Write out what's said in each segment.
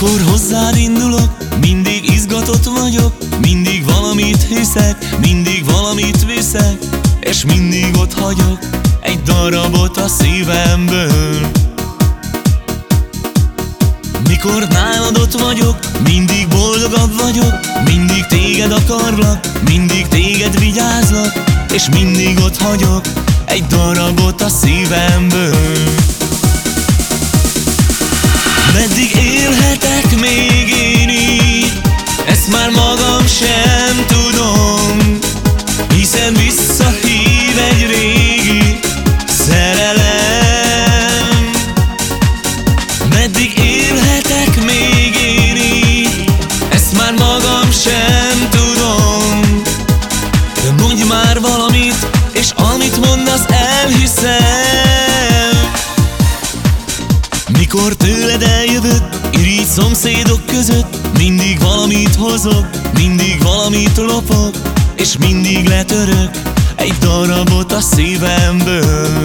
Mikor hozzád indulok, mindig izgatott vagyok Mindig valamit hiszek, mindig valamit viszek És mindig ott hagyok egy darabot a szívemből. Mikor nálad ott vagyok, mindig boldogabb vagyok Mindig téged akarlak, mindig téged vigyázlak És mindig ott hagyok egy darabot a szívemből. Meddig még én így Ezt már magam sem tudom. Hiszen visszahív egy régi szerelem. Meddig élhetek még én így Ezt már magam sem tudom. De mondj már valamit És amit mondasz elhiszem. Mikor irigy szomszédok között Mindig valamit hozok, mindig valamit lopok És mindig letörök egy darabot a szívemből.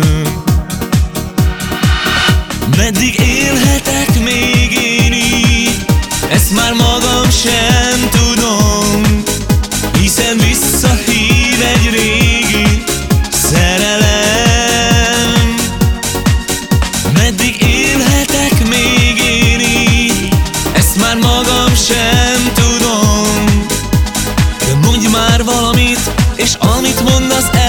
Meddig élhetek még én így, ezt már magam sem magam sem tudom. De mondj már valamit És amit mondasz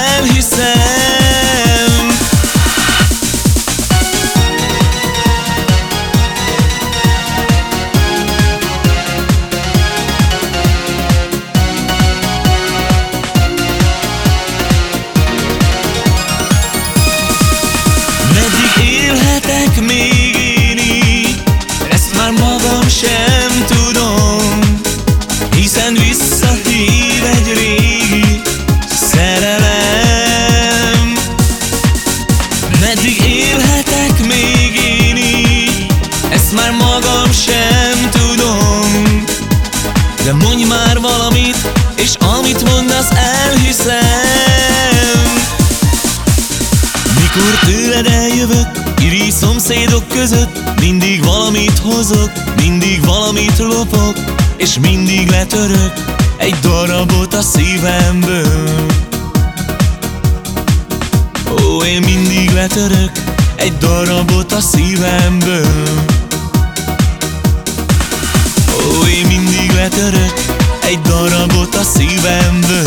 Ezt már magam sem tudom. De mondj már valamit És amit mondasz elhiszem. Mikor tőled eljövök, irigy szomszédok között Mindig valamit hozok, mindig valamit lopok És mindig letörök egy darabot a szívemből. Ó, én mindig letörök egy darabot a szívemből Ó, én